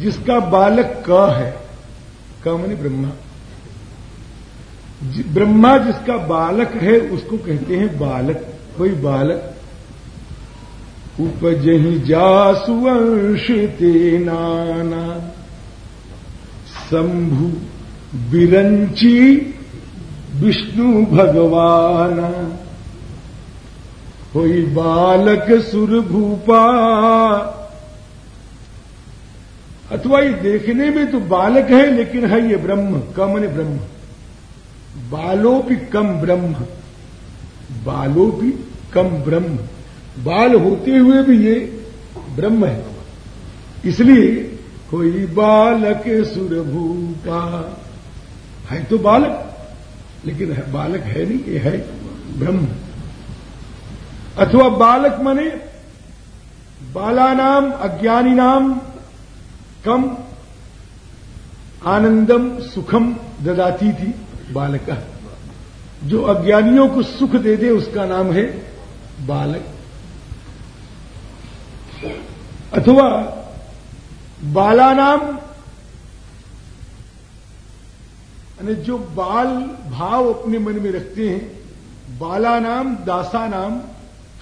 जिसका बालक क है, क मनी ब्रह्मा। ब्रह्मा जिसका बालक है, उसको कहते हैं बालक। कोई बालक? उपजही जासुवंश ते नाना। शंभु बिरंची विष्णु भगवान। कोई बालक सुर भूपा अथवा ये देखने में तो बालक है, लेकिन है ये ब्रह्म कम ने ब्रह्म। बालोपि कम ब्रह्म। बालोपि कम ब्रह्म। बाल होते हुए भी ये ब्रह्म है। इसलिए कोई बालक सुरभूपा है तो बालक, लेकिन है बालक है नहीं, ये है ब्रह्म। अथवा बालक माने बाला नाम अज्ञानी नाम कम आनंदम सुखम ददाती थी बालक जो अज्ञानियों को सुख दे दे, उसका नाम है बालक। अथवा बाला नाम जो बाल भाव अपने मन में रखते हैं बाला नाम दासा नाम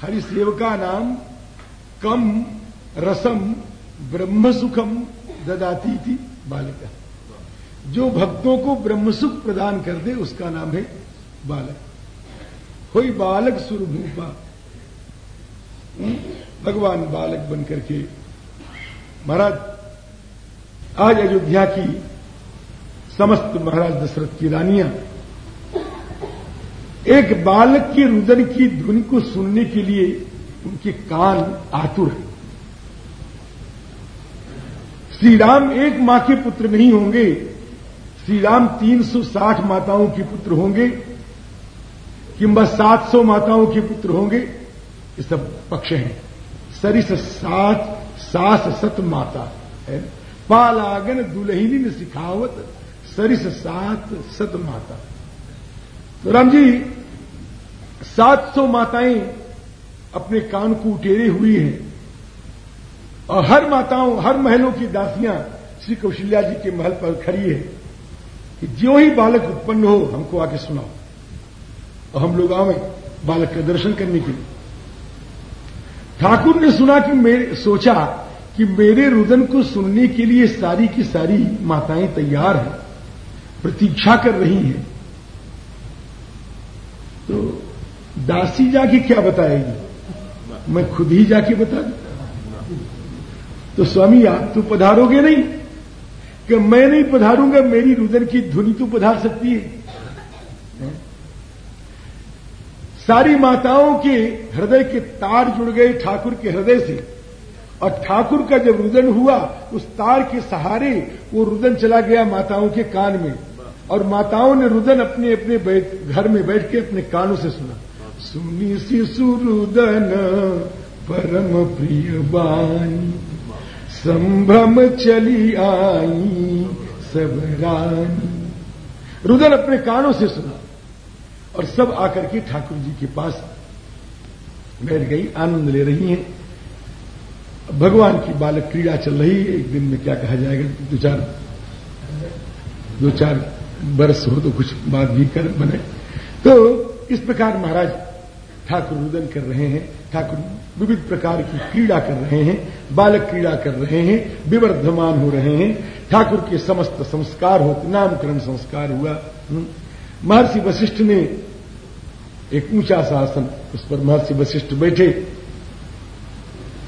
हरिसेवका नाम कम, रसम ब्रह्म सुखम ददाती थी बालिका जो भक्तों को ब्रह्म सुख प्रदान कर दे, उसका नाम है बालक कोई बालक सुरभूपा हम्म? भगवान बालक बनकर के महाराज, आज अयोध्या की समस्त महाराज दशरथ की रानियाँ, एक बालक के रुदन की धुन को सुनने के लिए उनके कान आतुर हैं श्री राम एक माँ के पुत्र नहीं होंगे। श्री राम 360 माताओं के पुत्र होंगे। किंबा 700 माताओं के पुत्र होंगे। ये सब पक्ष हैं। सरिस सात सास सत माता है। पालागन दुलहिनी ने सिखावत सरिस सात सत माता। तो राम जी 700 माताएँ अपने कान को उटेरे हुई हैं। और हर माताओं, हर महलों की दासियाँ श्री कौशल्या जी के महल पर खड़ी है कि जो ही बालक उत्पन्न हो, हमको आके सुनाओ। और हम लोग आवे बालक का दर्शन करने के लिए। ठाकुर ने सुना कि मेरे, सोचा कि मेरे रुदन को सुनने के लिए सारी की सारी माताएँ तैयार हैं, प्रतीक्षा कर रही हैं। तो दासी जाके क्या बताएगी? मैं खुद ही जाके बता दूँ। तो स्वामी, आप तो पधारोगे नहीं? कि मैं नहीं पधारूँगा, मेरी रुदन की धुनी तो पधार सकती है। सारी माताओं के हृदय के तार जुड़ गए ठाकुर के हृदय से। और ठाकुर का जब रुदन हुआ, उस तार के सहारे वो रुदन चला गया माताओं के कान में। और माताओं ने रुदन अपने अपने घर में बैठ के अपने कानों से सुना। सुनी शिशु रुदन परम प्रिय बानी संभ्रम चली आई सब रानी। रुदन अपने कानों से सुना और सब आकर के ठाकुर जी के पास बैठ गई, आनंद ले रही हैं। भगवान की बालक क्रीड़ा चल रही है, एक दिन में क्या कहा जाएगा? दो चार दो चार बरस हो तो कुछ बात भी कर बने। तो इस प्रकार महाराज ठाकुर रुदन कर रहे हैं। ठाकुर विविध प्रकार की क्रीड़ा कर रहे हैं, बालक क्रीड़ा कर रहे हैं, विवर्धमान हो रहे हैं। ठाकुर के समस्त संस्कार होते नामकरण संस्कार हुआ। हम्म। महर्षि वशिष्ठ ने एक ऊँचा सा आसन उस पर महर्षि वशिष्ठ बैठे।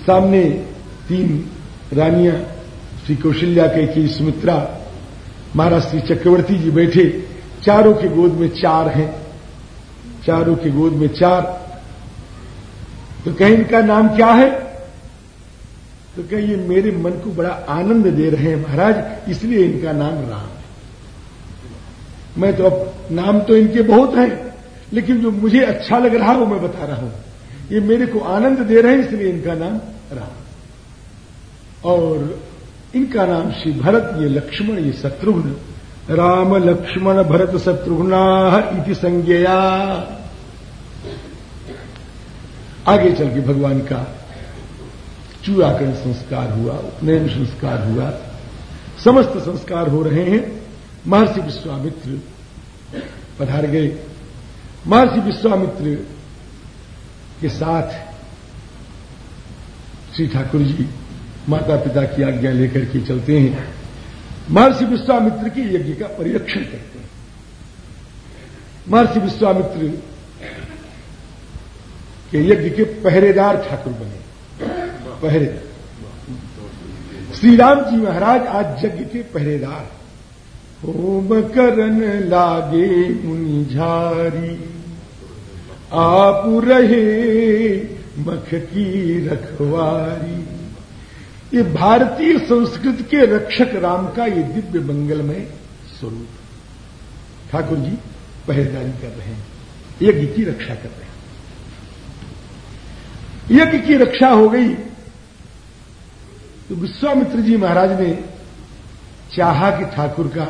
सामने तीन रानियाँ, श्री कौशल्या के की सुमित्रा, महाराज श्री चक्रवर्ती जी बैठे। चारों के गोद में चार हैं। चारों के गोद में चार। तो कहीं, इनका नाम क्या है? तो कहीं, ये मेरे मन को बड़ा आनंद दे रहे हैं, महाराज, इसलिए इनका नाम राम है. मैं तो अब, नाम तो इनके बहुत हैं, लेकिन जो मुझे अच्छा लग रहा है, वो मैं बता रहा हूँ। ये मेरे को आनंद दे रहे हैं, इसलिए इनका नाम राम और इनका नाम श्री भरत, ये लक्ष्मण, ये शत्रुघ्न। राम लक्ष्मण भरत शत्रुघ्ना इति संज्ञया। आगे चल के भगवान का चूड़ाकरण संस्कार हुआ, उपनयन संस्कार हुआ, समस्त संस्कार हो रहे हैं। महर्षि विश्वामित्र पधार गए। महर्षि विश्वामित्र के साथ श्री ठाकुर जी माता पिता की आज्ञा लेकर के चलते हैं। महर्षि विश्वामित्र के यज्ञ का परिरक्षण करते हैं। महर्षि विश्वामित्र के यज्ञ के पहरेदार ठाकुर बने। पहरेदार श्री राम जी महाराज आज यज्ञ के पहरेदार होम करन लागे मुनि झारी। आप रहे मख की रखवारी। ये भारतीय संस्कृत के रक्षक राम का ये दिव्य मंगलमय स्वरूप। ठाकुर जी, पहरेदारी कर रहे हैं। यज्ञ की रक्षा कर रहे हैं। यज्ञ की रक्षा हो गई। तो विश्वामित्र जी महाराज ने चाहा कि ठाकुर का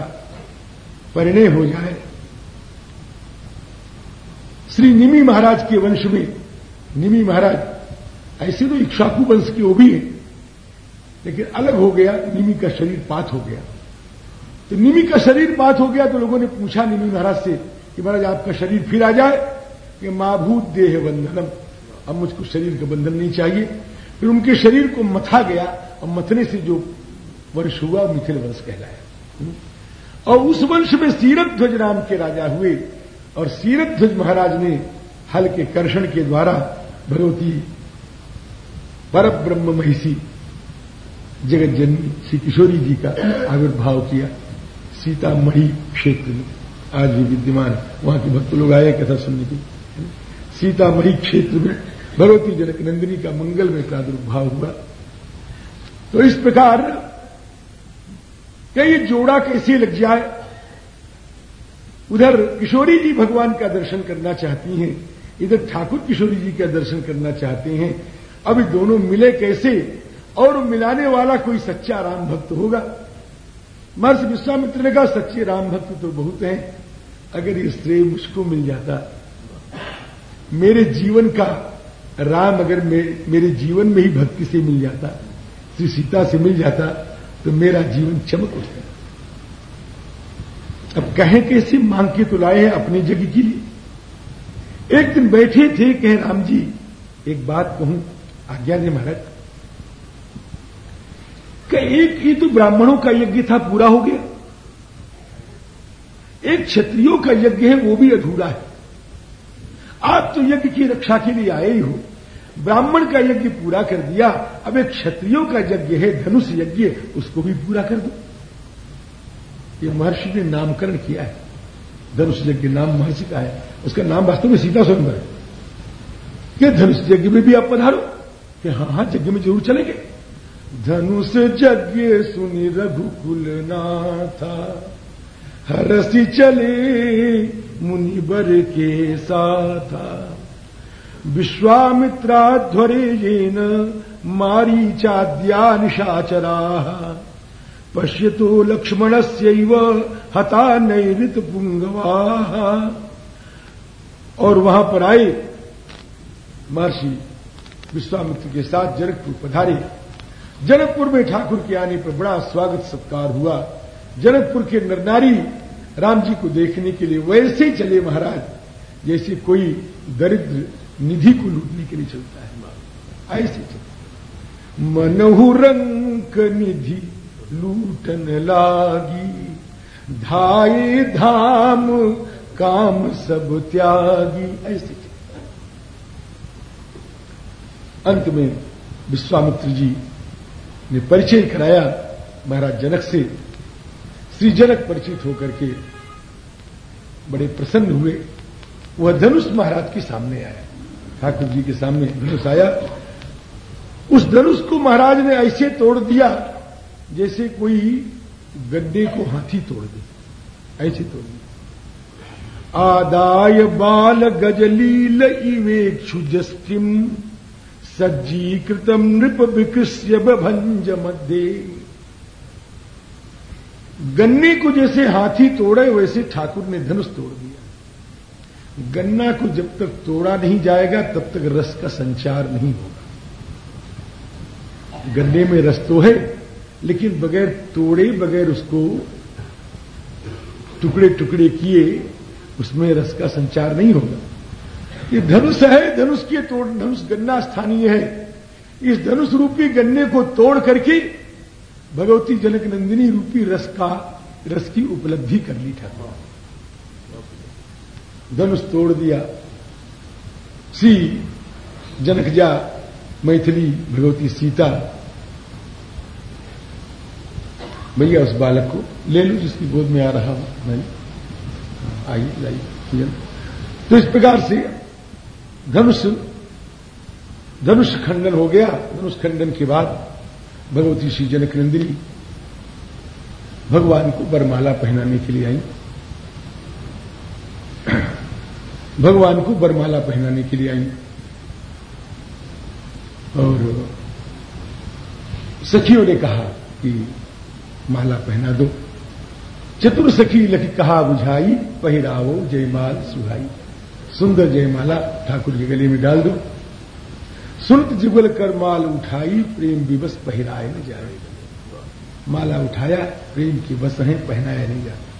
परिणय हो जाए। श्री निमी महाराज के वंश में, निमी महाराज, ऐसे तो इक्ष्वाकु वंश के वो भी है, लेकिन अलग हो गया, निमी का शरीर पात हो गया। तो निमी का शरीर पात हो गया तो लोगों ने पूछा निमी महाराज से कि महाराज, आपका शरीर फिर आ जाए कि माभूत देह बंधनम अब मुझको शरीर का बंधन नहीं चाहिए। फिर उनके शरीर को मथा गया और मथने से जो वर्ष हुआ मिथिल वंश कहलाया। और उस वंश में सीरत ध्वज नाम के राजा हुए और सीरत ध्वज महाराज ने हल के कर्षण के द्वारा भगवती पर ब्रह्म महिषी जगत जननी श्री किशोरी जी का आविर्भाव किया। सीतामढ़ी क्षेत्र में आज भी विद्यमान, वहाँ के भक्त लोग आए, कथा सुनने की सीतामढ़ी क्षेत्र में भगवती जनक नंदिनी का मंगल में प्रादुर्भाव हुआ। तो इस प्रकार कई जोड़ा कैसे लग जाए? उधर किशोरी जी भगवान का दर्शन करना चाहती हैं, इधर ठाकुर किशोरी जी का दर्शन करना चाहते हैं। अब दोनों मिले कैसे? और मिलाने वाला कोई सच्चा राम भक्त होगा? महर्षि विश्वामित्र ने कहा, सच्चे राम भक्त तो बहुत हैं, अगर ये श्रेय मुझको मिल जाता। मेरे जीवन का राम अगर मे, मेरे जीवन में ही भक्ति से मिल जाता श्री सीता से मिल जाता तो मेरा जीवन चमक उठता। अब कहें कैसे मांग के तो लाए हैं अपनी जगह के लिए। एक दिन बैठे थे कहे राम जी एक बात कहूँ आज्ञा दे महाराज। एक ही तो ब्राह्मणों का यज्ञ था पूरा हो गया। एक क्षत्रियों का यज्ञ है वो भी अधूरा है। आप तो यज्ञ की रक्षा के लिए आए ही हो। ब्राह्मण का यज्ञ पूरा कर दिया, अब एक क्षत्रियो का यज्ञ है, धनुष यज्ञ, उसको भी पूरा कर दो। ये महर्षि ने नामकरण किया है। धनुष यज्ञ नाम महर्षि का है। उसका नाम वास्तव में सीता स्वयं है। कि धनुष यज्ञ में भी आप पधारो। कि हाँ हाँ यज्ञ में ज़रूर चलेंगे। धनुष यज्ञ सुनी रघुकुल नाथा हरसी चले मुनिबर के साथ। विश्वामित्राध्वरे येन मारीचाद्या निशाचरा पश्यतो लक्ष्मणस्यैव हता नैरित पुंगवा और वहाँ पर आए महर्षि विश्वामित्र के साथ जनकपुर पधारे। जनकपुर में ठाकुर के आने पर बड़ा स्वागत सत्कार हुआ। जनकपुर के नरनारी राम जी को देखने के लिए वैसे चले महाराज, जैसे कोई दरिद्र निधि को लूटने के लिए चलता है। ऐसे चलता मनहु रंक निधि लूटन लागी, धाये धाम काम सब त्यागी। ऐसे चलता अंत में विश्वामित्र जी ने परिचय कराया, महाराज जनक से श्री जनक परिचित होकर के बड़े प्रसन्न हुए। वह धनुष महाराज के सामने आया। ठाकुर जी के सामने धनुष आया। उस धनुष को महाराज ने ऐसे तोड़ दिया जैसे कोई गड्ढे को हाथी तोड़ दे। ऐसे तोड़ दिया। आदाय बाल गजलील इवेक्षु जस्टिम सज्जीकृतम नृप विकृष्य भंज मध्य। गन्ने को जैसे हाथी तोड़े, वैसे ठाकुर ने धनुष तोड़ दिया। गन्ना को जब तक तोड़ा नहीं जाएगा, तब तक रस का संचार नहीं होगा। गन्ने में रस तो है, लेकिन बगैर तोड़े, बगैर उसको टुकड़े टुकड़े किए, उसमें रस का संचार नहीं होगा। ये धनुष है, धनुष के तोड़, धनुष गन्ना स्थानीय है। इस धनुष रूपी गन्ने को तोड़ करके भगवती जनक नंदिनी रूपी रस का, रस की उपलब्धि कर ली ठाकुर। धनुष तोड़ दिया। सी जनकजा मैथिली भगवती सीता। भैया, उस बालक को ले लू जिसकी गोद में आ रहा हूँ। मैंने आई लाई तो इस प्रकार से धनुष धनुष खंडन हो गया। धनुष खंडन के बाद भगवती श्री जनक नंदिनी भगवान को बरमाला पहनाने के लिए आई। भगवान को बरमाला पहनाने के लिए आई। और सखियों ने कहा कि माला पहना दो। चतुर सखी लख कहा, बुझाई, पहिरावो, जयमाल, सुहाई। सुंदर जयमाला ठाकुर के गले में डाल दो। सुनत जुगल कर माल उठाई, प्रेम विवश पहराए न जाए। माला उठाया, प्रेम की बस है पहनाया नहीं जाता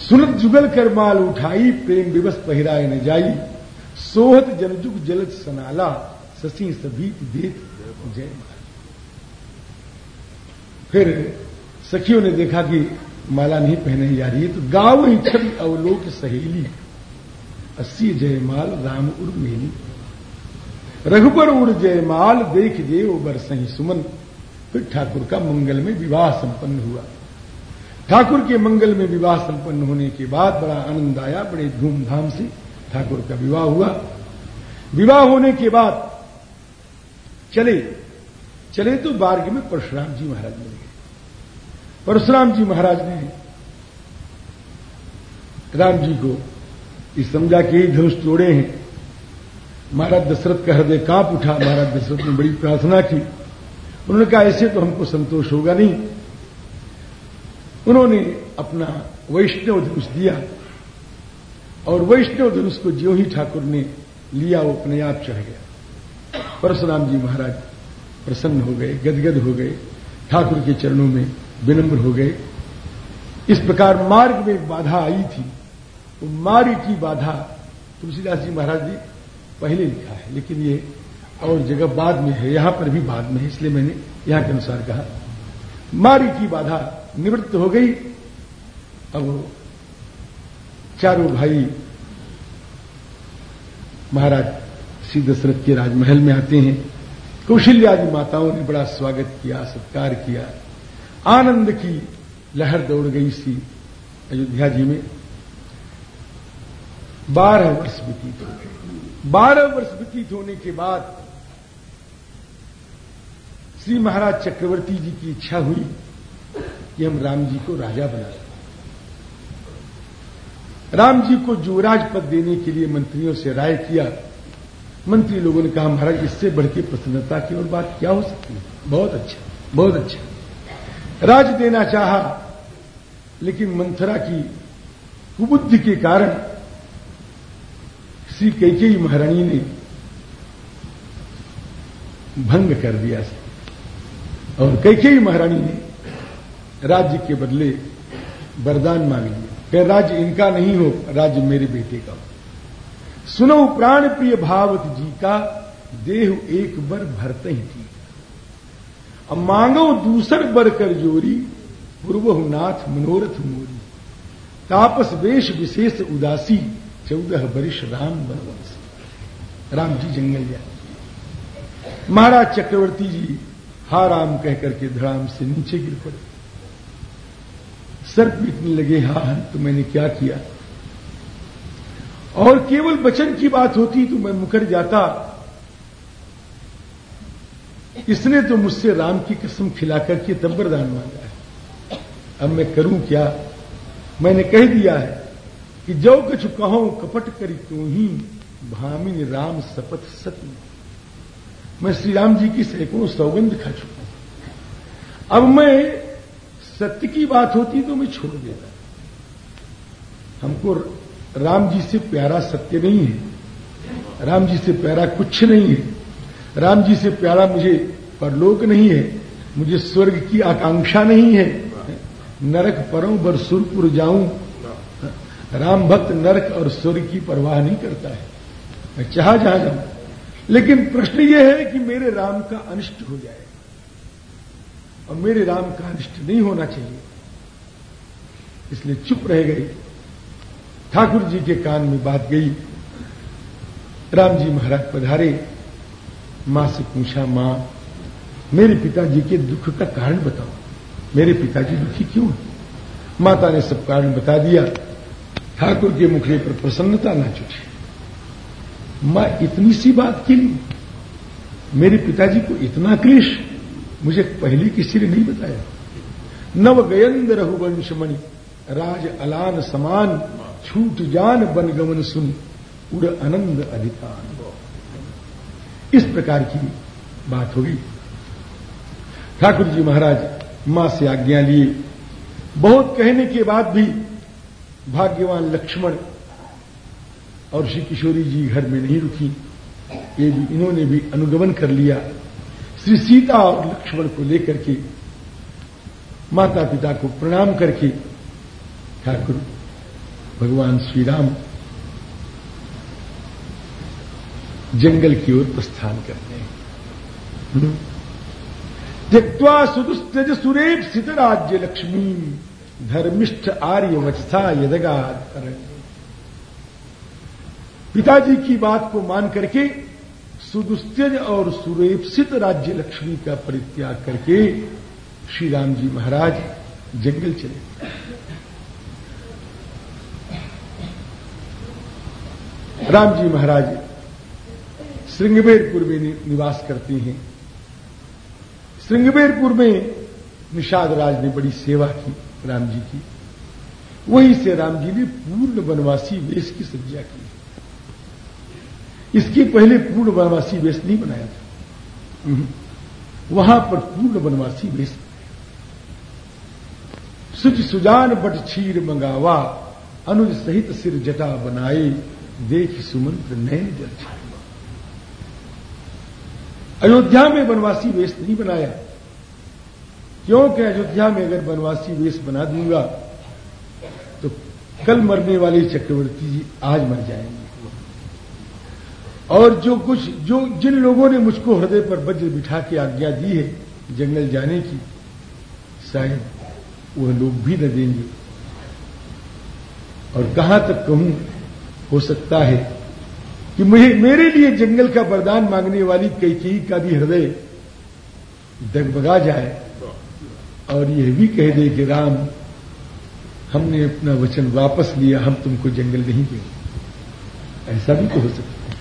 सुनत जुगल कर माल उठाई, प्रेम विवश पहराए न जाई सोहत जनजुग जलज सनाला, ससी सभी देत जय फिर सखियों ने देखा कि माला नहीं पहनाई जा रही है तो गाँव ही छवि अवलोक सहेली। अस्सी जयमाल राम उर मेली रघुबर उड़ जयमाल देख जे बर सही सुमन। फिर ठाकुर का मंगल में विवाह संपन्न हुआ। ठाकुर के मंगल में विवाह संपन्न होने के बाद बड़ा आनंद आया, बड़े धूमधाम से ठाकुर का विवाह हुआ। विवाह होने के बाद चले। चले तो बार्ग में परशुराम जी महाराज मिल। गए परशुराम जी महाराज ने राम जी को इस समझा के ही धनुष तोड़े हैं। महाराज दशरथ का हृदय काँप उठा, महाराज दशरथ ने बड़ी प्रार्थना की। उन्होंने कहा, ऐसे तो हमको संतोष होगा नहीं। उन्होंने अपना वैष्णव धनुष दिया और वैष्णव धनुष को ज्यो ही ठाकुर ने लिया, वो अपने आप चढ़ गया। परशुराम जी महाराज प्रसन्न हो गए, गदगद हो गए, ठाकुर के चरणों में विनम्र हो गए। इस प्रकार मार्ग में एक बाधा आई थी। वो मार्ग की बाधा तुलसीदास जी महाराज जी पहले लिखा है, लेकिन ये और जगह बाद में है, यहाँ पर भी बाद में है, इसलिए मैंने यहाँ के अनुसार कहा। मारी की बाधा निवृत्त हो गई, अब चारों भाई महाराज श्री दशरथ के राजमहल में आते हैं। कौशल्यादि माताओं ने बड़ा स्वागत किया, सत्कार किया। आनंद की लहर दौड़ गई सी अयोध्या जी में। बारह वर्ष व्यतीत हो गए बारह वर्ष व्यतीत होने के बाद श्री महाराज चक्रवर्ती जी की इच्छा हुई कि हम राम जी को राजा बना राम जी को युवराज पद देने के लिए मंत्रियों से राय किया, मंत्री लोगों ने कहा, महाराज, इससे बढ़ के प्रसन्नता की और बात क्या हो सकती है? बहुत अच्छा बहुत अच्छा। राज देना चाहा, लेकिन मंथरा की कुबुद्धि के कारण श्री कैकेयी महारानी ने भंग कर दिया और कैकेयी महारानी ने राज्य के बदले वरदान मांग लिया। कि राज्य इनका नहीं हो, राज्य मेरे बेटे का हो। सुनो प्राण प्रिय भावत जी का, देह एक बर भरते ही थी अब मांगो दूसर बर कर जोरी पूर्व नाथ मनोरथ मोरी। तापस वेश विशेष उदासी चौदह वर्ष राम बनवंश राम जी जंगल जाए महाराज चक्रवर्ती जी हा राम कहकर के धड़ाम से नीचे गिर पड़े। सर पीटने लगे, हा तो मैंने क्या किया? और केवल वचन की बात होती तो मैं मुकर जाता। इसने तो मुझसे राम की कसम खिलाकर के तब वरदान मांगा है। अब मैं करूँ क्या? मैंने कह दिया है कि जो कुछ कहो, कपट करी तू ही, भामिन राम सपथ सती। मैं श्री राम जी की सैकड़ों सौगंध खा चुका हूँ। अब मैं सत्य की बात होती तो मैं छोड़ देता। हमको राम जी से प्यारा सत्य नहीं है। राम जी से प्यारा कुछ नहीं है। राम जी से प्यारा मुझे परलोक नहीं है। मुझे स्वर्ग की आकांक्षा नहीं है। नरक परों बरसुरपुर जाऊँ राम भक्त नरक और स्वर्ग की परवाह नहीं करता है। मैं चाह जहाँ जाऊँ लेकिन प्रश्न यह है कि मेरे राम का अनिष्ट हो जाए और मेरे राम का अनिष्ट नहीं होना चाहिए। इसलिए चुप रह गई। ठाकुर जी के कान में बात गई। राम जी महाराज पधारे। माँ से पूछा, माँ, मेरे पिताजी के दुख का कारण बताओ। मेरे पिताजी दुखी क्यों है? माता ने सब कारण बता दिया। ठाकुर के मुखड़े पर प्रसन्नता ना चुटी माँ, इतनी सी बात के लिए मेरे पिताजी को इतना क्लेश मुझे पहले किसी ने नहीं बताया। नव गयंद रघुवंशमणि राज अलान समान, छूट जान बन गमन सुन, उड़ आनंद अधिकार इस प्रकार की बात होगी। ठाकुर जी महाराज, माँ से आज्ञा लिए। बहुत कहने के बाद भी भाग्यवान लक्ष्मण और श्री किशोरी जी घर में नहीं रुकी। ये भी इन्होंने भी अनुगमन कर लिया, श्री सीता और लक्ष्मण को लेकर के माता पिता को प्रणाम करके ठाकुर, भगवान श्री राम जंगल की ओर प्रस्थान करते हैं। हम्म। त्यक्वा सुदुस्त्यज सुरेप सित राज्य लक्ष्मी। धर्मिष्ठ आर्य वचसा यदगार पिताजी की बात को मान करके सुदुस्त्यज और सुरेपसित राज्य लक्ष्मी का परित्याग करके श्री राम जी महाराज जंगल चले। राम जी महाराज श्रृंगबेरपुर में निवास करते हैं। श्रृंगबेरपुर में निषाद राज ने बड़ी सेवा की। राम जी की। वहीं से राम जी ने पूर्ण वनवासी वेश की सज्जा की। इसके पहले पूर्ण वनवासी वेश नहीं बनाया था। हम्म। वहाँ पर पूर्ण वनवासी वेश। सुज सुजान बट छीर मंगावा, अनुज सहित सिर जटा बनाए, देख सुमंत्र नैन जल अयोध्या में वनवासी वेश नहीं बनाया। क्योंकि अयोध्या में अगर वनवासी वेश बना दूँगा तो कल मरने वाले चक्रवर्ती जी आज मर जाएँगे। और जो कुछ, जो, जिन लोगों ने मुझको हृदय पर वज्र बिठा के आज्ञा दी है जंगल जाने की, शायद वह लोग भी न देंगे। और कहाँ तक कहूँ, हो सकता है कि मुझे, मेरे लिए जंगल का वरदान मांगने वाली कैकेयी का भी हृदय दगबगा जाए। और यह भी कह दे कि राम, हमने अपना वचन वापस लिया, हम तुमको जंगल नहीं देंगे। ऐसा भी तो हो सकता है।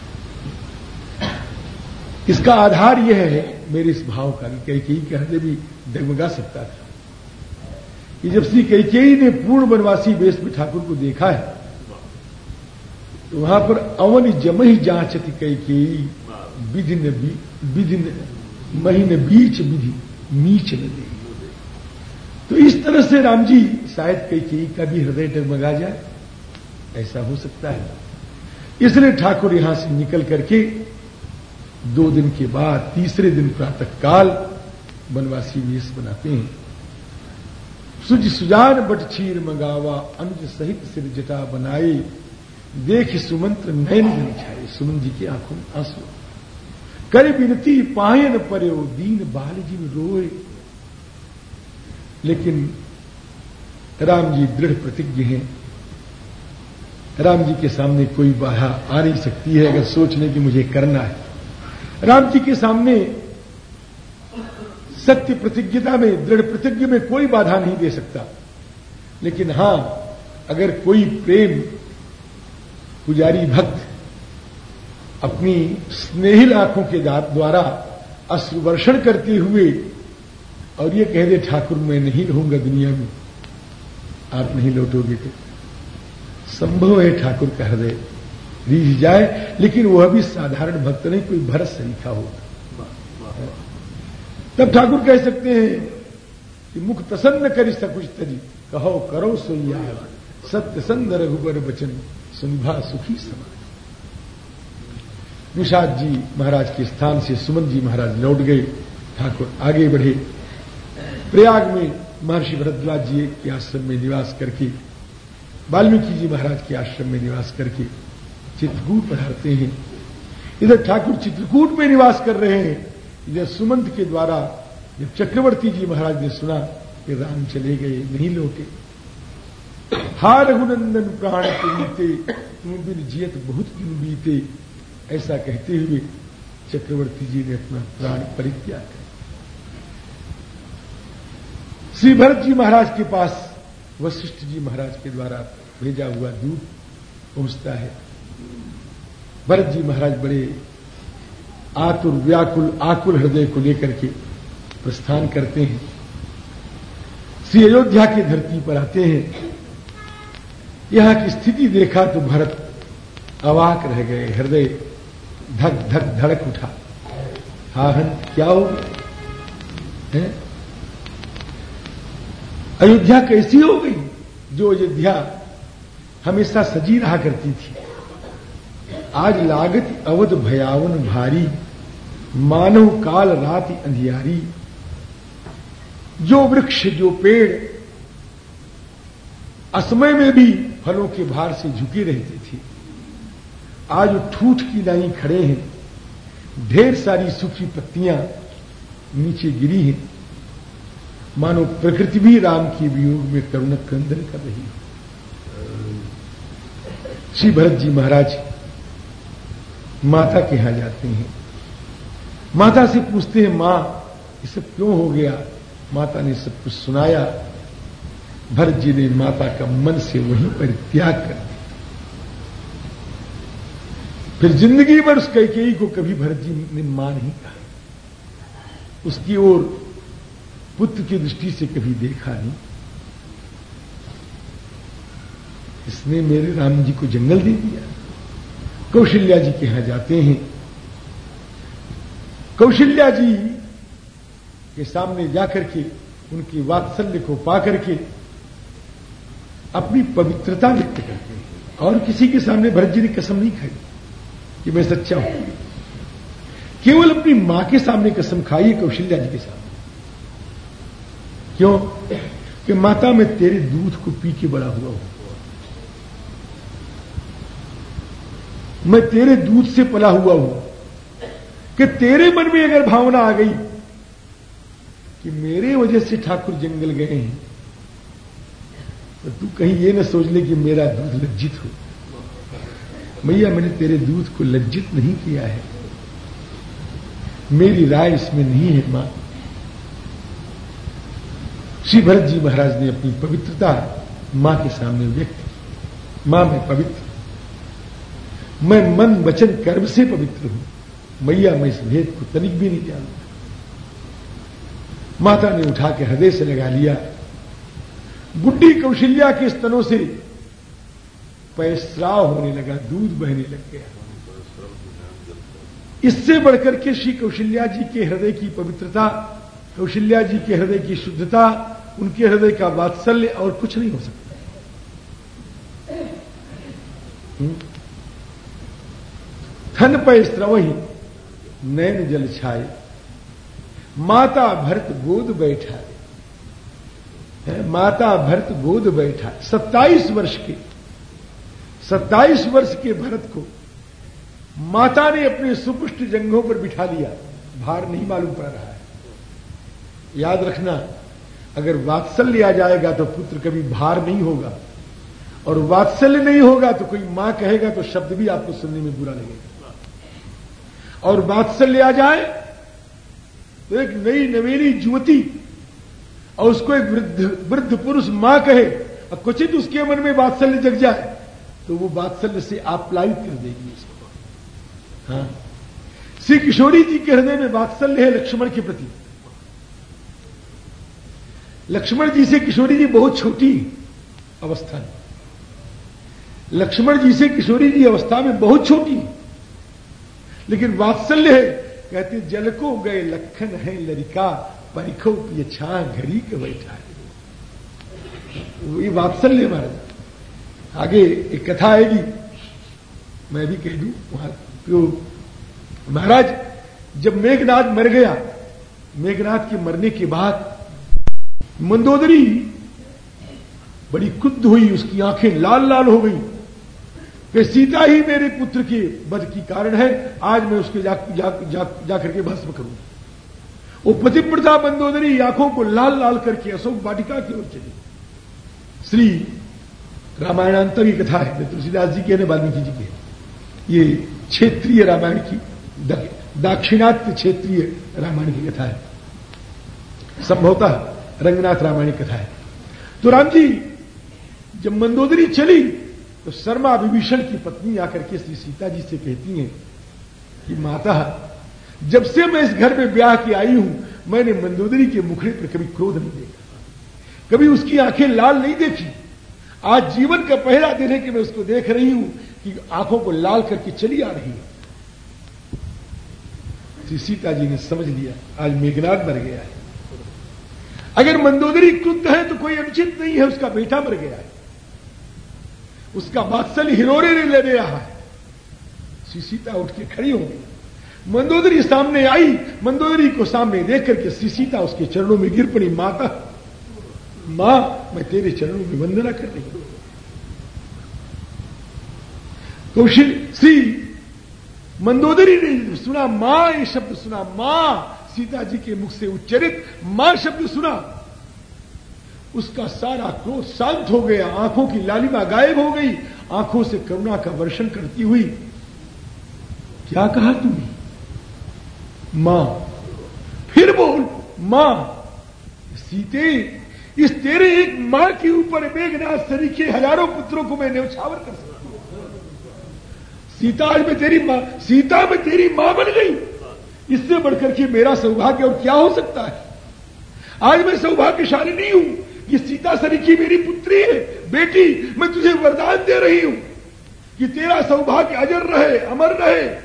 इसका आधार यह है, मेरे इस भाव का, कि कैकेयी का हृदय भी डगमगा सकता था। कि जब श्री कैकेयी ने पूर्ण वनवासी वेश में ठाकुर को देखा है तो वहाँ पर अवन जमही जांचती कई की विधि न विधि मही बीच विधि नीच न दे। तरह से राम जी शायद कई की का भी हृदय डगमगा जाए। ऐसा हो सकता है। इसलिए ठाकुर यहाँ से निकल करके दो दिन के बाद, तीसरे दिन प्रातः काल वनवासी वेश बनाते हैं। सुज सुजान बट छीर मंगावा, अनुज सहित सिर जटा बनाए। देख सुमंत्र नयन जन छाए, सुमन जी की आँखों में आँसू। कर बिनती पायन परे दीन बाल जी रोए। लेकिन राम जी दृढ़ प्रतिज्ञ हैं। राम जी के सामने कोई बाधा आ नहीं सकती है अगर सोचने की मुझे करना है। राम जी के सामने सत्य प्रतिज्ञता में, दृढ़ प्रतिज्ञ में कोई बाधा नहीं दे सकता। लेकिन हाँ, अगर कोई प्रेम पुजारी भक्त अपनी स्नेहिल आँखों के द्वारा अश्रुवर्षण करते हुए और ये कह दे ठाकुर, मैं नहीं रहूँगा दुनिया में। आप नहीं लौटोगे तो। संभव है ठाकुर का हृदय रीझ जाए, लेकिन वह भी साधारण भक्त नहीं, कोई भरत से लिखा हो। तब ठाकुर कह सकते हैं कि मुख प्रसन्न करी सकुच तरी। कहो, करो सोया सत्य संद रघुबर बचन, सुनिभा सुखी समाज। निषाद जी महाराज के स्थान से सुमन जी महाराज लौट गए। ठाकुर आगे बढ़े। प्रयाग में महर्षि भरद्वाज जी के आश्रम में निवास करके, वाल्मीकि जी महाराज के आश्रम में निवास करके चित्रकूट पढ़ाते हैं। इधर ठाकुर चित्रकूट में निवास कर रहे हैं। इधर सुमंत के द्वारा जब चक्रवर्ती जी महाराज ने सुना कि राम चले गए, नहीं लौटे। हा रघुनंदन प्राण के बीते तुम बिन जियत बहुत दिन बीते। ऐसा कहते हुए चक्रवर्ती जी ने अपना प्राण परित्याग कर श्री भरत जी महाराज के पास वशिष्ठ जी महाराज के द्वारा भेजा हुआ दूध पहुँचता है। भरत जी महाराज बड़े आतुर, व्याकुल, आकुल हृदय को लेकर के प्रस्थान करते हैं। श्री अयोध्या की धरती पर आते हैं। यहाँ की स्थिति देखा तो भरत अवाक रह गए, हृदय धक धक, धड़क उठा। हाहन क्या हो? है? अयोध्या कैसी हो गई? जो अयोध्या हमेशा सजी रहा करती थी। आज लागत अवध भयावन भारी, मानव काल रात अंधियारी। जो वृक्ष, जो पेड़ असमय में भी फलों के भार से झुकी रहती थी, आज ठूठ की नाई खड़े हैं। ढेर सारी सूखी पत्तियाँ नीचे गिरी हैं। मानो प्रकृति भी राम की वियोग में करुण क्रंदन कर रही हो। श्री भरत जी महाराज माता के यहाँ जाते हैं। माता से पूछते हैं, माँ, ये सब क्यों हो गया? माता ने सब कुछ सुनाया। भरत जी ने माता का मन से वहीं पर त्याग कर दिया। फिर ज़िंदगी भर उस कैकेयी को कभी भरत जी ने माँ नहीं कहा। उसकी ओर पुत्र की दृष्टि से कभी देखा नहीं। इसने मेरे राम जी को जंगल दे दिया। कौशल्या जी के यहाँ जाते हैं। कौशल्या जी के सामने जाकर के उनकी वात्सल्य को पाकर के अपनी पवित्रता व्यक्त करते हैं। और किसी के सामने भरत जी ने कसम नहीं खाई कि मैं सच्चा हूँ। केवल अपनी माँ के सामने कसम खाई है कौशल्या जी के सामने। क्यों? कि माता मैं तेरे दूध को पी के बड़ा हुआ हूँ। मैं तेरे दूध से पला हुआ हूँ। कि तेरे मन में अगर भावना आ गई कि मेरे वजह से ठाकुर जंगल गए हैं तो तू कहीं ये ना सोच ले कि मेरा दूध लज्जित हो। मैया, मैंने तेरे दूध को लज्जित नहीं किया है। मेरी राय इसमें नहीं है, माँ। श्री भरत जी महाराज ने अपनी पवित्रता माँ के सामने व्यक्त की। माँ, मैं पवित्र मैं मन वचन कर्म से पवित्र हूँ। मैया, मैं इस भेद को तनिक भी नहीं जानता। माता ने उठा के हृदय से लगा लिया। बुढ़ी कौशल्या के स्तनों से पैसराव होने लगा, दूध बहने लग गया। इससे बढ़कर के श्री कौशल्या जी के हृदय की पवित्रता, कौशल्या जी के हृदय की शुद्धता उनके हृदय का वात्सल्य और कुछ नहीं हो सकता। थन पर स्त्रवही नैन जल छाए। माता भरत गोद बैठा माता भरत गोद बैठा सत्ताईस वर्ष के, सत्ताईस वर्ष के भरत को माता ने अपने सुपुष्ट जंगों पर बिठा लिया। भार नहीं मालूम पड़ रहा है। याद रखना अगर वात्सल्य आ जाएगा तो पुत्र कभी भार नहीं होगा। और वात्सल्य नहीं होगा तो कोई माँ कहेगा तो शब्द भी आपको सुनने में बुरा लगेगा। और वात्सल्य आ जाए तो एक नई नवेली युवती और उसको एक वृद्ध वृद्ध पुरुष माँ कहे और क्वचित उसके मन में वात्सल्य जग जाए। तो वो वात्सल्य से आप्लावित कर देगी उसको। हाँ। श्री किशोरी जी के हृदय में वात्सल्य है लक्ष्मण के प्रति। लक्ष्मण जी से किशोरी जी बहुत छोटी अवस्था है। लक्ष्मण जी से किशोरी जी अवस्था में बहुत छोटी। लेकिन वात्सल्य है, कहते, जल को गए लखन है लरिका, परिखो पिय छा घड़ी के बैठा है ये वात्सल्य महाराज। आगे एक कथा आएगी। मैं भी कह दू, वहाँ तो महाराज, जब मेघनाथ मर गया मेघनाथ के मरने के बाद मंदोदरी। बड़ी क्रुद्ध हुई उसकी आँखें लाल लाल हो गई। कि सीता ही मेरे पुत्र के वध की कारण है। आज मैं उसके जाकर जा, जा, जा के भस्म करूँ। वो पतिप्रथा मंदोदरी आँखों को लाल लाल करके अशोक वाटिका की ओर चली। श्री रामायणांतर की कथा है तुलसीदास जी के ने वाल्मीकि जी के ये क्षेत्रीय रामायण की दाक्षिणात्य क्षेत्रीय रामायण की कथा है। संभवतः रंगनाथ रामायण कथा है। तो राम जी जब मंदोदरी चली तो शर्मा विभीषण की पत्नी आकर के श्री सीता जी से कहती हैं कि, माता, जब से मैं इस घर में ब्याह की आई हूँ, मैंने मंदोदरी के मुखड़े पर कभी क्रोध नहीं देखा। कभी उसकी आँखें लाल नहीं देखी। आज जीवन का पहला दिन है कि मैं उसको देख रही हूँ कि आँखों को लाल करके चली आ रही है। श्री सीता जी ने समझ लिया, आज मेघनाथ मर गया है। अगर मंदोदरी क्रुद्ध है तो कोई अनुचित नहीं है, उसका बेटा मर गया है। उसका बात्सल हिरोरे ने ले रहा है। श्री सीता उठ के खड़ी हो गई। मंदोदरी सामने आई, मंदोदरी को सामने देख करके श्री सीता उसके चरणों में गिर पड़ी, माता, माँ, मैं तेरे चरणों में वंदना कर रही हूँ। कौशिल श्री मंदोदरी ने सुना, माँ, ये शब्द सुना, माँ सीता जी के मुख से उच्चरित माँ शब्द सुना। उसका सारा क्रोध शांत हो गया, आँखों की लालिमा गायब हो गई, आँखों से करुणा का वर्षण करती हुई, क्या कहा तुमने माँ। फिर बोल, माँ। सीते, इस तेरे एक माँ के ऊपर मेघनाथ सरीखे हज़ारों पुत्रों को मैं न्यौछावर कर सकता हूँ। सीता आज में तेरी माँ, सीता में तेरी माँ बन गई। इससे बढ़कर के मेरा सौभाग्य और क्या हो सकता है? आज मैं सौभाग्यशाली नहीं हूँ। कि सीता सरीखी मेरी पुत्री है। बेटी, मैं तुझे वरदान दे रही हूँ कि तेरा सौभाग्य अजर रहे, अमर रहे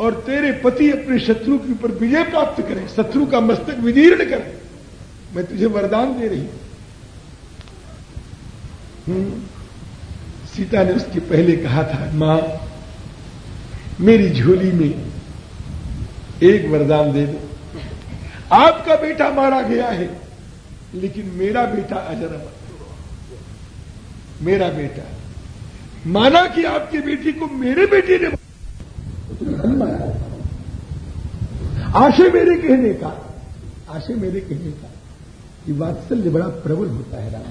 और तेरे पति अपने शत्रु के ऊपर विजय प्राप्त करें, शत्रु का मस्तक विदीर्ण करें। मैं तुझे वरदान दे रही हूँ। सीता ने उसके पहले कहा था, माँ, मेरी झोली में एक वरदान दे दो। आपका बेटा मारा गया है लेकिन मेरा बेटा अजर अमर मेरा बेटा माना कि आपकी बेटी को मेरे बेटे ने मारा। आशय मेरे। कहने का आशय मेरे कहने का कि वात्सल्य बड़ा प्रबल होता है राम।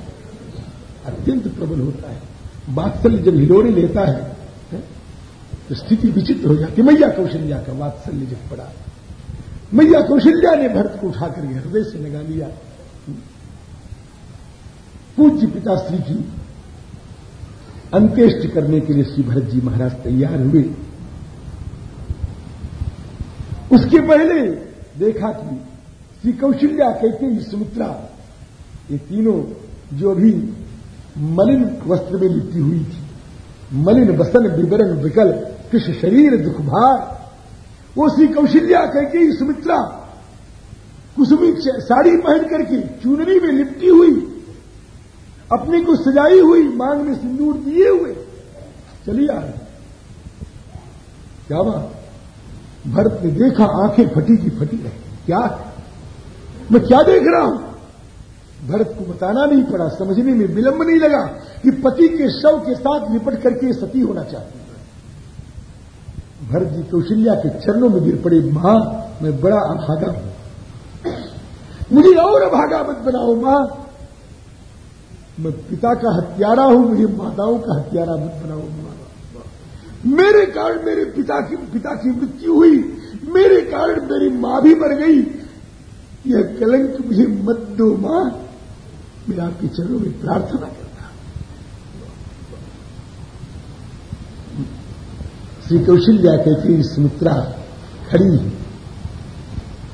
अत्यंत प्रबल होता है। वात्सल्य जब हिलोरे लेता है, है? तो स्थिति विचित्र हो जाती मैया कौशल्या का वात्सल्य जब पड़ा। मैया कौशल्या ने भरत को उठाकर हृदय से लगा लिया। पूज्य पिताश्री की अंत्येष्ट करने के लिए श्री भरत जी महाराज तैयार हुए। उसके पहले देखा कि श्री कौशल्या कहते सुमित्रा ये तीनों जो अभी मलिन वस्त्र में लिपटी हुई थी, मलिन वसन विवरण विकल कृष्ण शरीर दुख भार? वो श्री कौशल्या कहके सुमित्रा कुसुमी साड़ी पहन करके चुनरी में लिपटी हुई, अपने को सजाई हुई, मांग में सिंदूर दिए हुए, चली आ रही। क्या बात? भरत ने देखा, आँखें फटी की फटी रही क्या? मैं क्या देख रहा हूँ? भरत को बताना नहीं पड़ा, समझने में विलंब नहीं लगा कि पति के शव के साथ निपट करके सती होना चाहती है भरत जी कौशल्या के चरणों में गिर पड़े माँ, मैं बड़ा अभागा हूँ। मुझे और अभागा मत बनाओ माँ। मैं पिता का हत्यारा हूँ, मुझे माताओं का हत्यारा मत बनाओ माँ। मेरे कारण मेरे पिता की पिता की मृत्यु हुई। मेरे कारण मेरी माँ भी मर गई। यह कलंक मुझे मत दो माँ। मैं आपके चरणों में प्रार्थना करता श्री कौशल्या कहती सुमित्रा खड़ी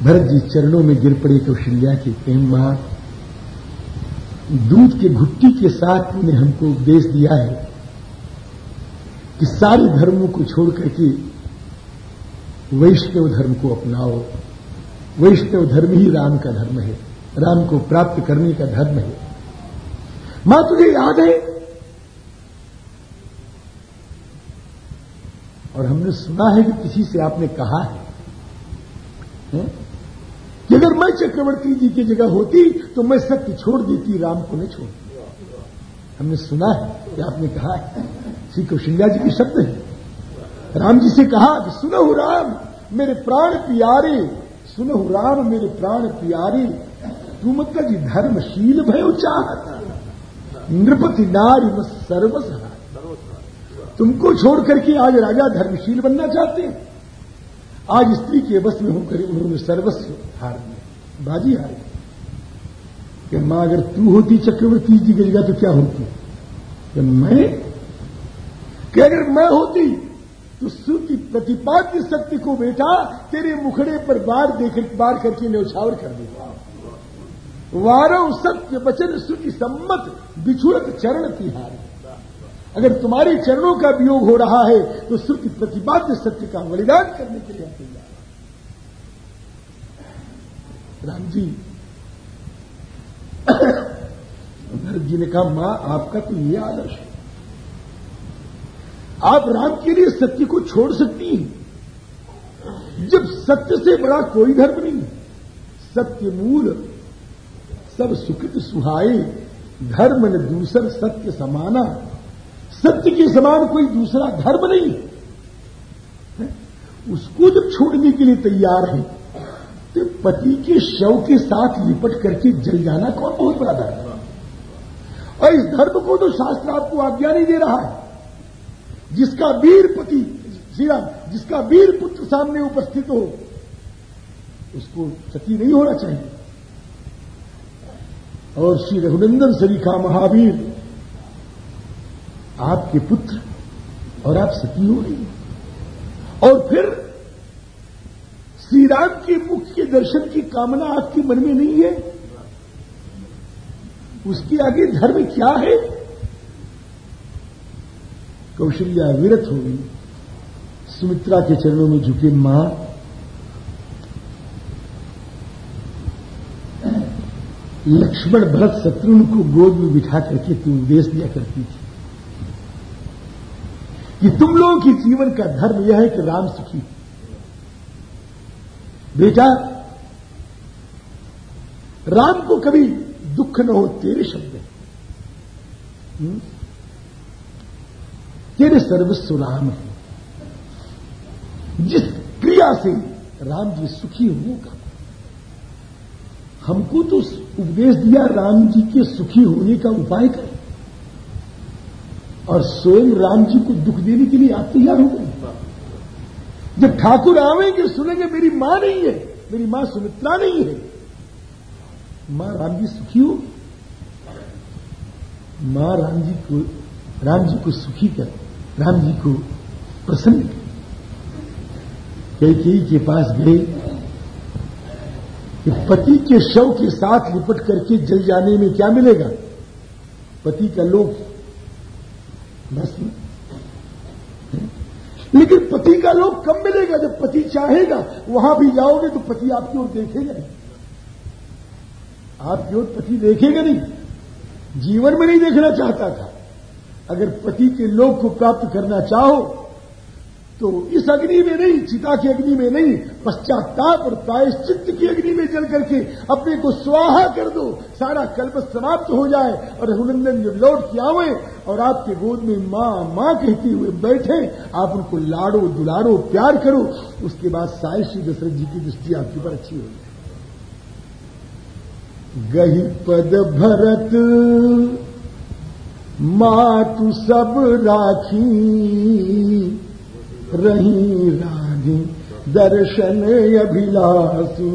भरत जी चरणों में गिर पड़े कौशल्या के प्रेम माँ, दूध के घुट्टी के साथ उन्हें हमको उपदेश दिया है कि सारे धर्मों को छोड़ करके वैष्णव धर्म को अपनाओ। वैष्णव धर्म ही राम का धर्म है। राम को प्राप्त करने का धर्म है। माँ, तुझे याद है और हमने सुना है कि किसी से आपने कहा है, है? कि अगर मैं चक्रवर्ती जी की जगह होती तो मैं सत्य छोड़ देती राम को नहीं छोड़ हमने सुना है कि आपने कहा है। श्री कौशल्या जी के शब्द है। राम जी से कहा कि सुनो राम मेरे प्राण प्यारे सुनो राम मेरे प्राण प्यारे तू मतलब जी धर्मशील भयो चाहता नृपति नारी में सर्वस तुमको छोड़ करके आज राजा धर्मशील बनना चाहते हैं। आज स्त्री के बस में होकर उन्होंने सर्वस्व हार दिया, बाजी हार कि माँ, अगर तू होती चक्रवर्ती जी की तो क्या होती? कि मैं? कि अगर मैं होती तो श्रुति प्रतिपाद्य शक्ति को बेटा तेरे मुखड़े पर बार देख, बार करके न्यौछावर कर देता वारो सत्य वचन श्रुति सम्मत बिछुड़त चरण की तिहारी। अगर तुम्हारे चरणों का वियोग हो रहा है तो श्रुति प्रतिपाद्य सत्य का बलिदान करने के लिए तैयार राम जी भरत जी ने कहा, माँ, आपका तो ये आदर्श है। आप राम के लिए सत्य को छोड़ सकती हैं। जब सत्य से बड़ा कोई धर्म नहीं, सत्य मूल, सब सुकृत सुहाए, धर्म ने दूसर सत्य समाना। सत्य के समान कोई दूसरा धर्म नहीं है। उसको जब छोड़ने के लिए तैयार है तो पति के शव के साथ लिपट करके जल जाना कौन बहुत बड़ा धर्म और इस धर्म को तो शास्त्र आपको आज्ञा नहीं दे रहा है। जिसका वीर पति श्री राम जिसका वीर पुत्र सामने उपस्थित हो, उसको सती नहीं होना चाहिए। और श्री रघुनंदन सरीखा महावीर आपके पुत्र और आप सती हो रही और फिर श्री राम के मुख के दर्शन की कामना आपके मन में नहीं है? उसके आगे धर्म क्या है? कौशल्या विरत हो गई। सुमित्रा के चरणों में झुके माँ। लक्ष्मण भरत शत्रुन को गोद में बिठा करके तू उपदेश दिया करती थी। कि तुम लोगों की जीवन का धर्म यह है कि राम सुखी बेटा, राम को कभी दुख न हो तेरे शब्द हम्म? तेरे सर्वस्व राम है। जिस क्रिया से राम जी सुखी होगा हमको तो उपदेश दिया राम जी के सुखी होने का उपाय करें। और स्वयं राम जी को दुख देने के लिए आप तैयार हो गए जब ठाकुर आवेंगे, सुनेंगे, मेरी माँ नहीं है, मेरी माँ सुमित्रा नहीं है। माँ राम जी सुखी हो? माँ राम जी को, राम जी को सुखी कर, राम जी को प्रसन्न कर। कई के पास गए, कि पति के शव के साथ लिपट करके जल जाने में क्या मिलेगा? पति का लोभ बस। लेकिन पति का लोग कम मिलेगा? जब पति चाहेगा, वहाँ भी जाओगे तो पति आपकी ओर देखेगा नहीं। आपकी ओर पति देखेगा नहीं। जीवन में नहीं देखना चाहता था। अगर पति के लोग को प्राप्त करना चाहो तो इस अग्नि में नहीं, चिता की अग्नि में नहीं, पश्चाताप और प्रायश्चित की अग्नि में जल करके अपने को स्वाहा कर दो। सारा कल्प समाप्त हो जाए और रघुनंदन जब लौट के आवे और आपके गोद में माँ, माँ कहते हुए बैठे, आप उनको लाड़ो दुलाड़ो प्यार करो। उसके बाद साय श्री दशरथ जी की दृष्टि आपके ऊपर अच्छी हो जाए गही पद भरत, मातु सब राखी, रही रागी दर्शन अभिलाषी।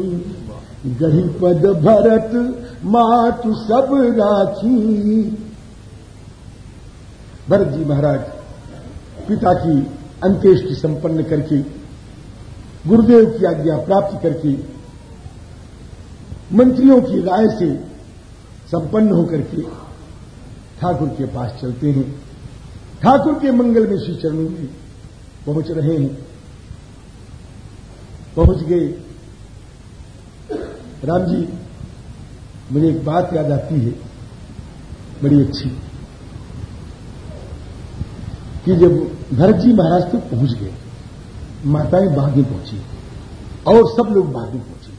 गही पद भरत मातु सब राखी। भरत जी महाराज, पिता की अंत्येष्टि संपन्न करके, गुरुदेव की आज्ञा प्राप्त करके, मंत्रियों की राय से संपन्न होकर के ठाकुर के पास चलते हैं। ठाकुर के मंगल में श्री चरणों में पहुँच रहे हैं। पहुँच गए। राम जी, मुझे एक बात याद आती है, बड़ी अच्छी। कि जब भरत जी महाराज तक पहुँच गए, माताएँ बागी पहुँची, और सब लोग बागी पहुँचे।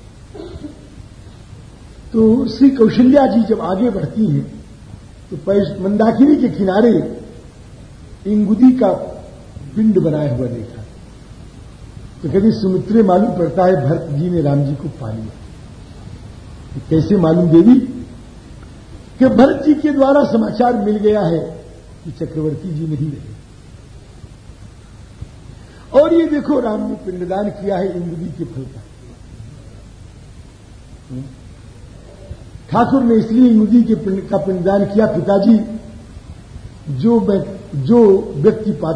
तो श्री कौशल्या जी जब आगे बढ़ती हैं तो मंदाकिनी के किनारे इंगुदी का पिंड बनाया हुआ देखा। तो कभी सुमित्रे मालूम पड़ता है भरत जी ने राम जी को पा लिया। कैसे मालूम देवी? कि भरत जी के द्वारा समाचार मिल गया है कि चक्रवर्ती जी नहीं रहे। और ये देखो, राम ने पिंडदान किया है इंद्री के फल का। ठाकुर ने इसलिए इंद्री के पिंड का पिंडदान किया, पिताजी, जो जो व्यक्ति